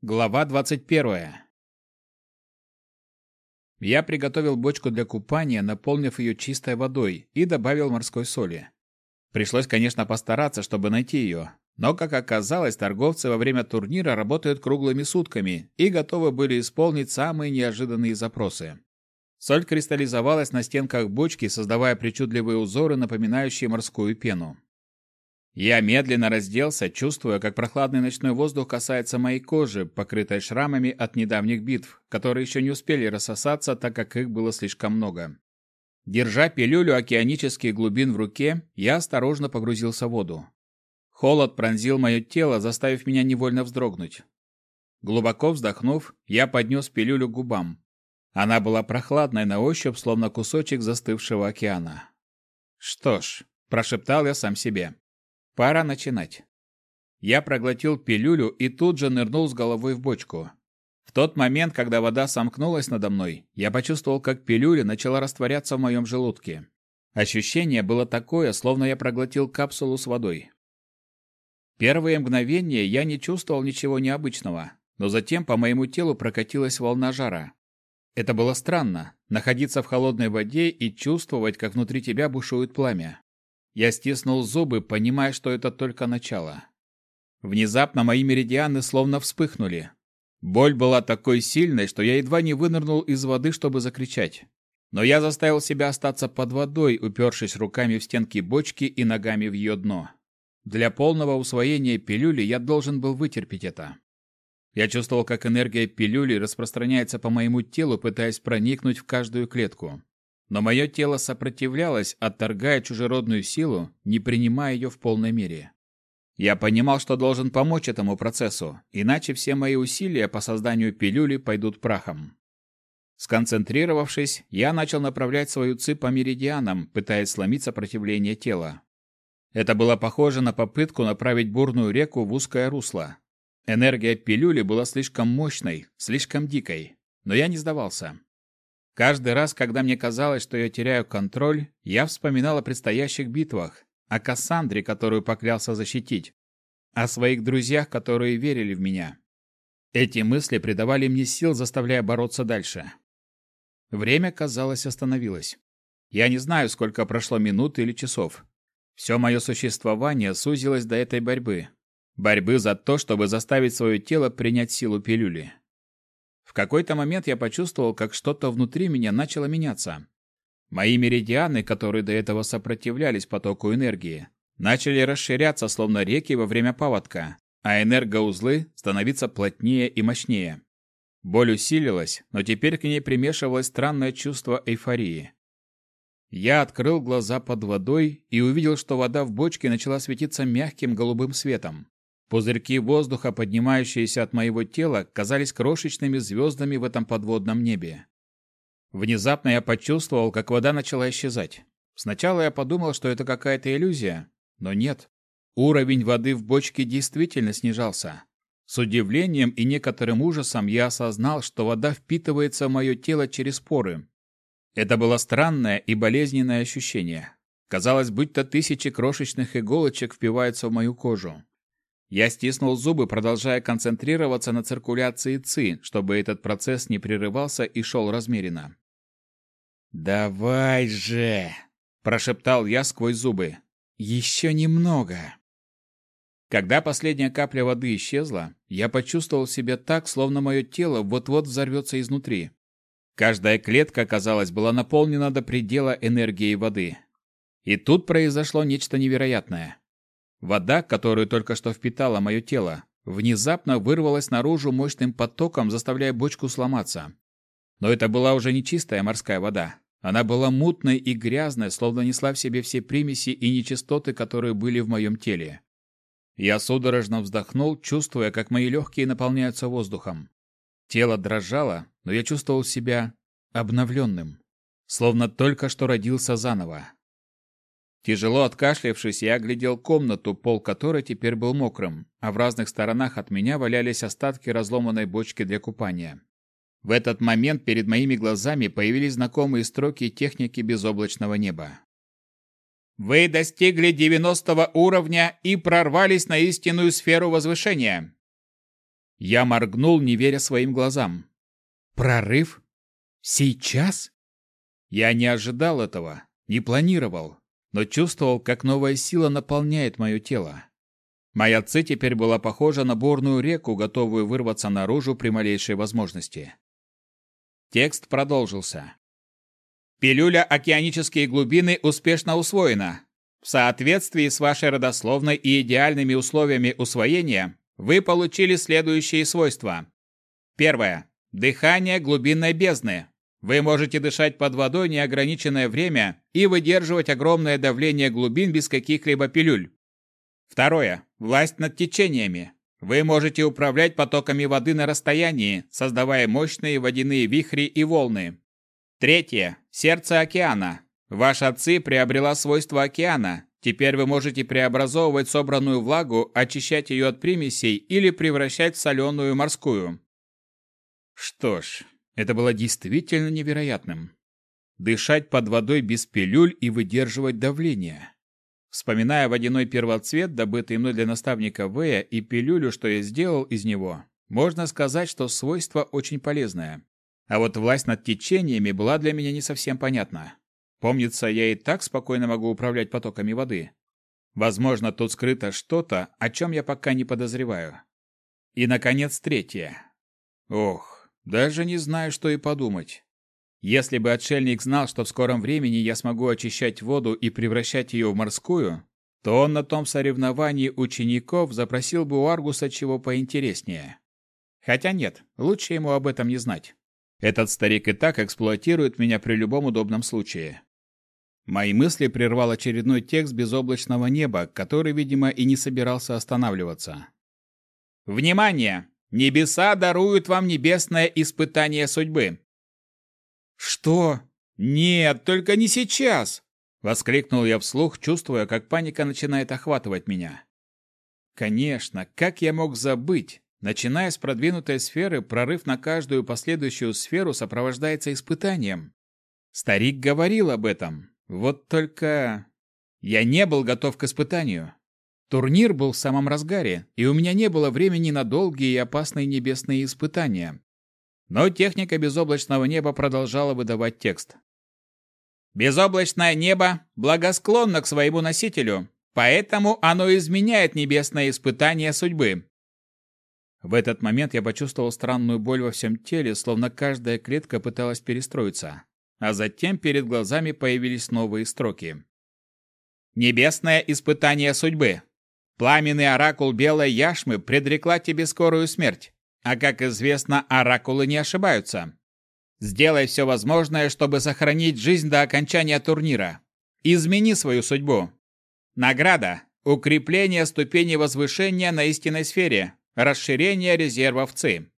Глава 21. Я приготовил бочку для купания, наполнив ее чистой водой и добавил морской соли. Пришлось, конечно, постараться, чтобы найти ее, но, как оказалось, торговцы во время турнира работают круглыми сутками и готовы были исполнить самые неожиданные запросы. Соль кристаллизовалась на стенках бочки, создавая причудливые узоры, напоминающие морскую пену. Я медленно разделся, чувствуя, как прохладный ночной воздух касается моей кожи, покрытой шрамами от недавних битв, которые еще не успели рассосаться, так как их было слишком много. Держа пилюлю океанических глубин в руке, я осторожно погрузился в воду. Холод пронзил мое тело, заставив меня невольно вздрогнуть. Глубоко вздохнув, я поднес пилюлю к губам. Она была прохладной на ощупь, словно кусочек застывшего океана. «Что ж», – прошептал я сам себе, – «пора начинать». Я проглотил пилюлю и тут же нырнул с головой в бочку. В тот момент, когда вода сомкнулась надо мной, я почувствовал, как пилюля начала растворяться в моем желудке. Ощущение было такое, словно я проглотил капсулу с водой. Первые мгновения я не чувствовал ничего необычного, но затем по моему телу прокатилась волна жара. Это было странно – находиться в холодной воде и чувствовать, как внутри тебя бушует пламя. Я стиснул зубы, понимая, что это только начало. Внезапно мои меридианы словно вспыхнули. Боль была такой сильной, что я едва не вынырнул из воды, чтобы закричать. Но я заставил себя остаться под водой, упершись руками в стенки бочки и ногами в ее дно. Для полного усвоения пилюли я должен был вытерпеть это. Я чувствовал, как энергия пилюли распространяется по моему телу, пытаясь проникнуть в каждую клетку. Но мое тело сопротивлялось, отторгая чужеродную силу, не принимая ее в полной мере. Я понимал, что должен помочь этому процессу, иначе все мои усилия по созданию пилюли пойдут прахом. Сконцентрировавшись, я начал направлять свою ци по меридианам, пытаясь сломить сопротивление тела. Это было похоже на попытку направить бурную реку в узкое русло. Энергия пилюли была слишком мощной, слишком дикой, но я не сдавался. Каждый раз, когда мне казалось, что я теряю контроль, я вспоминал о предстоящих битвах, о Кассандре, которую поклялся защитить, о своих друзьях, которые верили в меня. Эти мысли придавали мне сил, заставляя бороться дальше. Время, казалось, остановилось. Я не знаю, сколько прошло минут или часов. Все мое существование сузилось до этой борьбы, Борьбы за то, чтобы заставить свое тело принять силу пилюли. В какой-то момент я почувствовал, как что-то внутри меня начало меняться. Мои меридианы, которые до этого сопротивлялись потоку энергии, начали расширяться, словно реки во время паводка, а энергоузлы становиться плотнее и мощнее. Боль усилилась, но теперь к ней примешивалось странное чувство эйфории. Я открыл глаза под водой и увидел, что вода в бочке начала светиться мягким голубым светом. Пузырьки воздуха, поднимающиеся от моего тела, казались крошечными звездами в этом подводном небе. Внезапно я почувствовал, как вода начала исчезать. Сначала я подумал, что это какая-то иллюзия, но нет. Уровень воды в бочке действительно снижался. С удивлением и некоторым ужасом я осознал, что вода впитывается в мое тело через поры. Это было странное и болезненное ощущение. Казалось, будто тысячи крошечных иголочек впиваются в мою кожу. Я стиснул зубы, продолжая концентрироваться на циркуляции ЦИ, чтобы этот процесс не прерывался и шел размеренно. «Давай же!» – прошептал я сквозь зубы. «Еще немного!» Когда последняя капля воды исчезла, я почувствовал себя так, словно мое тело вот-вот взорвется изнутри. Каждая клетка, казалось, была наполнена до предела энергией воды. И тут произошло нечто невероятное. Вода, которую только что впитало мое тело, внезапно вырвалась наружу мощным потоком, заставляя бочку сломаться. Но это была уже не чистая морская вода. Она была мутной и грязной, словно несла в себе все примеси и нечистоты, которые были в моем теле. Я судорожно вздохнул, чувствуя, как мои легкие наполняются воздухом. Тело дрожало, но я чувствовал себя обновленным, словно только что родился заново. Тяжело откашлявшись, я оглядел комнату, пол которой теперь был мокрым, а в разных сторонах от меня валялись остатки разломанной бочки для купания. В этот момент перед моими глазами появились знакомые строки техники безоблачного неба. Вы достигли 90 уровня и прорвались на истинную сферу возвышения. Я моргнул, не веря своим глазам. Прорыв? Сейчас? Я не ожидал этого, не планировал, но чувствовал, как новая сила наполняет мое тело. Моя ци теперь была похожа на бурную реку, готовую вырваться наружу при малейшей возможности. Текст продолжился. Пилюля «Океанические глубины» успешно усвоена. В соответствии с вашей родословной и идеальными условиями усвоения вы получили следующие свойства. Первое. Дыхание глубинной бездны. Вы можете дышать под водой неограниченное время и выдерживать огромное давление глубин без каких-либо пилюль. Второе. Власть над течениями. Вы можете управлять потоками воды на расстоянии, создавая мощные водяные вихри и волны. Третье. Сердце океана. Ваша ци приобрела свойства океана. Теперь вы можете преобразовывать собранную влагу, очищать ее от примесей или превращать в соленую морскую. Что ж, это было действительно невероятным. Дышать под водой без пилюль и выдерживать давление. Вспоминая водяной первоцвет, добытый мной для наставника Вэя, и пилюлю, что я сделал из него, можно сказать, что свойство очень полезное. А вот власть над течениями была для меня не совсем понятна. Помнится, я и так спокойно могу управлять потоками воды. Возможно, тут скрыто что-то, о чем я пока не подозреваю. И, наконец, третье. Ох, даже не знаю, что и подумать. Если бы отшельник знал, что в скором времени я смогу очищать воду и превращать ее в морскую, то он на том соревновании учеников запросил бы у Аргуса чего поинтереснее. Хотя нет, лучше ему об этом не знать. Этот старик и так эксплуатирует меня при любом удобном случае. Мои мысли прервал очередной текст безоблачного неба, который, видимо, и не собирался останавливаться. «Внимание! Небеса даруют вам небесное испытание судьбы. Что? Нет, только не сейчас, воскликнул я вслух, чувствуя, как паника начинает охватывать меня. Конечно, как я мог забыть? Начиная с продвинутой сферы, прорыв на каждую последующую сферу сопровождается испытанием. Старик говорил об этом. Вот только я не был готов к испытанию. Турнир был в самом разгаре, и у меня не было времени на долгие и опасные небесные испытания. Но техника безоблачного неба продолжала выдавать текст. Безоблачное небо благосклонно к своему носителю, поэтому оно изменяет небесное испытание судьбы. В этот момент я почувствовал странную боль во всем теле, словно каждая клетка пыталась перестроиться. А затем перед глазами появились новые строки. Небесное испытание судьбы. Пламенный оракул белой яшмы предрекла тебе скорую смерть. А как известно, оракулы не ошибаются. Сделай все возможное, чтобы сохранить жизнь до окончания турнира. Измени свою судьбу. Награда – укрепление ступени возвышения на истинной сфере, расширение резервов ЦИ.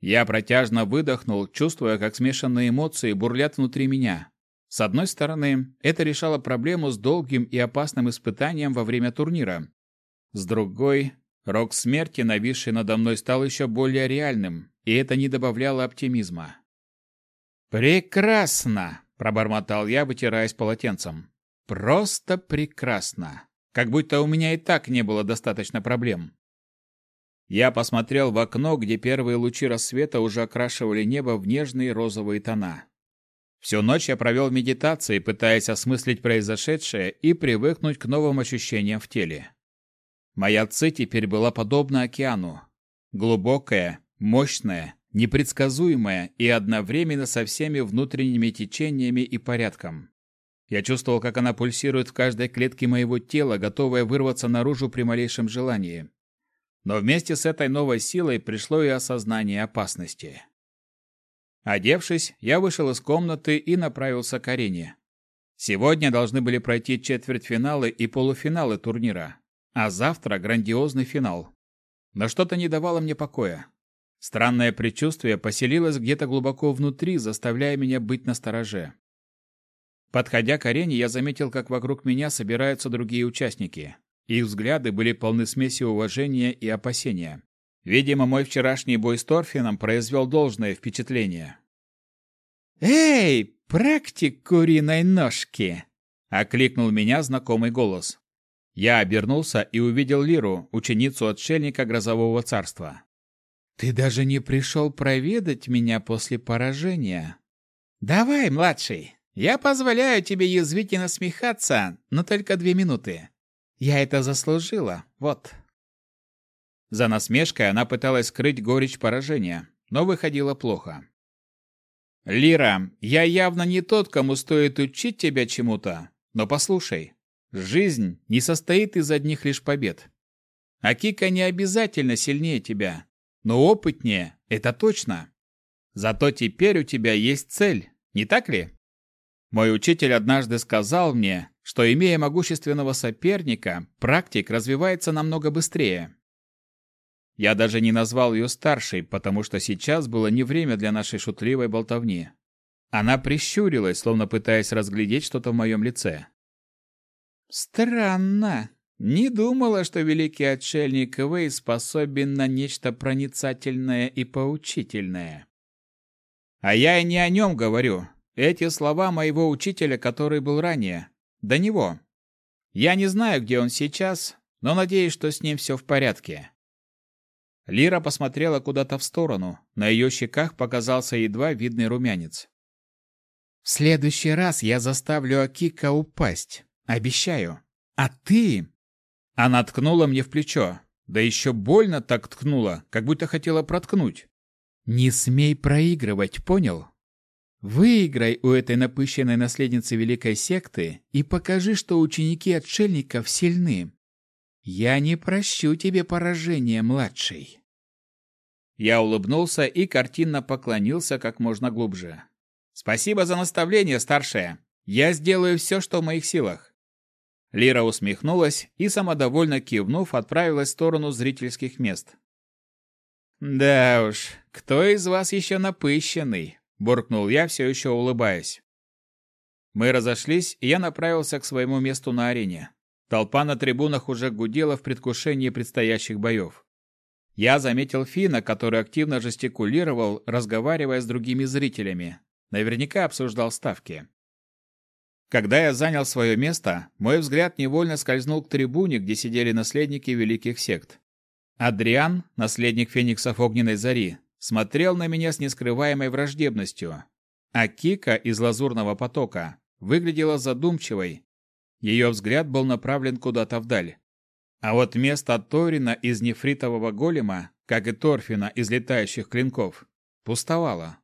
Я протяжно выдохнул, чувствуя, как смешанные эмоции бурлят внутри меня. С одной стороны, это решало проблему с долгим и опасным испытанием во время турнира. С другой, рок смерти, нависший надо мной, стал еще более реальным, и это не добавляло оптимизма. «Прекрасно!» – пробормотал я, вытираясь полотенцем. «Просто прекрасно! Как будто у меня и так не было достаточно проблем». Я посмотрел в окно, где первые лучи рассвета уже окрашивали небо в нежные розовые тона. Всю ночь я провел в медитации, пытаясь осмыслить произошедшее и привыкнуть к новым ощущениям в теле. Моя ци теперь была подобна океану. Глубокая, мощная, непредсказуемая и одновременно со всеми внутренними течениями и порядком. Я чувствовал, как она пульсирует в каждой клетке моего тела, готовая вырваться наружу при малейшем желании. Но вместе с этой новой силой пришло и осознание опасности. Одевшись, я вышел из комнаты и направился к арене. Сегодня должны были пройти четвертьфиналы и полуфиналы турнира, а завтра грандиозный финал. Но что-то не давало мне покоя. Странное предчувствие поселилось где-то глубоко внутри, заставляя меня быть настороже. Подходя к арене, я заметил, как вокруг меня собираются другие участники. Их взгляды были полны смеси уважения и опасения. Видимо, мой вчерашний бой с Торфином произвел должное впечатление. «Эй, практик куриной ножки!» — окликнул меня знакомый голос. Я обернулся и увидел Лиру, ученицу отшельника Грозового царства. Ты даже не пришел проведать меня после поражения. Давай, младший, я позволяю тебе язвительно смехаться, но только две минуты. Я это заслужила, вот. За насмешкой она пыталась скрыть горечь поражения, но выходило плохо. «Лира, я явно не тот, кому стоит учить тебя чему-то, но послушай, жизнь не состоит из одних лишь побед. Акика не обязательно сильнее тебя, но опытнее, это точно. Зато теперь у тебя есть цель, не так ли? Мой учитель однажды сказал мне, что имея могущественного соперника, практик развивается намного быстрее. Я даже не назвал ее старшей, потому что сейчас было не время для нашей шутливой болтовни. Она прищурилась, словно пытаясь разглядеть что-то в моем лице. «Странно. Не думала, что великий отшельник Вэй способен на нечто проницательное и поучительное. А я и не о нем говорю. Эти слова моего учителя, который был ранее. До него. Я не знаю, где он сейчас, но надеюсь, что с ним все в порядке. Лира посмотрела куда-то в сторону. На ее щеках показался едва видный румянец. «В следующий раз я заставлю Акика упасть. Обещаю. А ты...» Она ткнула мне в плечо. Да еще больно так ткнула, как будто хотела проткнуть. «Не смей проигрывать, понял? Выиграй у этой напыщенной наследницы великой секты и покажи, что ученики отшельников сильны. Я не прощу тебе поражения, младший. Я улыбнулся и картинно поклонился как можно глубже. Спасибо за наставление, старшая. Я сделаю все, что в моих силах. Лира усмехнулась и самодовольно кивнув, отправилась в сторону зрительских мест. Да уж, кто из вас еще напыщенный? буркнул я, все еще улыбаясь. Мы разошлись, и я направился к своему месту на арене. Толпа на трибунах уже гудела в предвкушении предстоящих боев. Я заметил Фина, который активно жестикулировал, разговаривая с другими зрителями. Наверняка обсуждал ставки. Когда я занял свое место, мой взгляд невольно скользнул к трибуне, где сидели наследники великих сект. Адриан, наследник фениксов Огненной Зари, смотрел на меня с нескрываемой враждебностью, а Кика из Лазурного потока выглядела задумчивой, ее взгляд был направлен куда-то вдаль. А вот место Торина из нефритового голема, как и Торфина из летающих клинков, пустовало.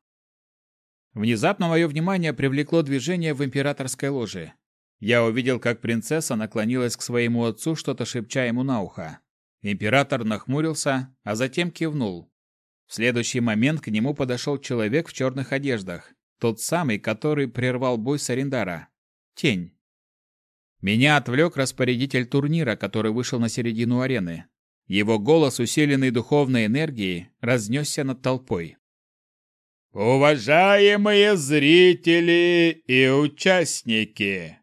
Внезапно мое внимание привлекло движение в императорской ложе. Я увидел, как принцесса наклонилась к своему отцу, что-то шепча ему на ухо. Император нахмурился, а затем кивнул. В следующий момент к нему подошел человек в черных одеждах, тот самый, который прервал бой с Арендара. Тень. Меня отвлек распорядитель турнира, который вышел на середину арены. Его голос, усиленный духовной энергией, разнесся над толпой. «Уважаемые зрители и участники!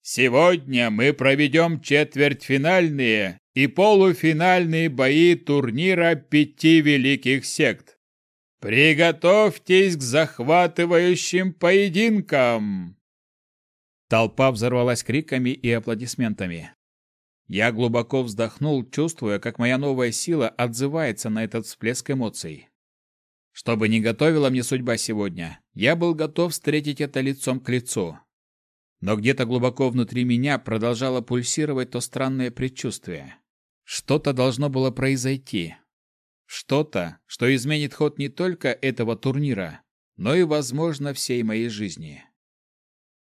Сегодня мы проведем четвертьфинальные и полуфинальные бои турнира пяти великих сект. Приготовьтесь к захватывающим поединкам!» Толпа взорвалась криками и аплодисментами. Я глубоко вздохнул, чувствуя, как моя новая сила отзывается на этот всплеск эмоций. Что бы ни готовила мне судьба сегодня, я был готов встретить это лицом к лицу. Но где-то глубоко внутри меня продолжало пульсировать то странное предчувствие. Что-то должно было произойти. Что-то, что изменит ход не только этого турнира, но и, возможно, всей моей жизни.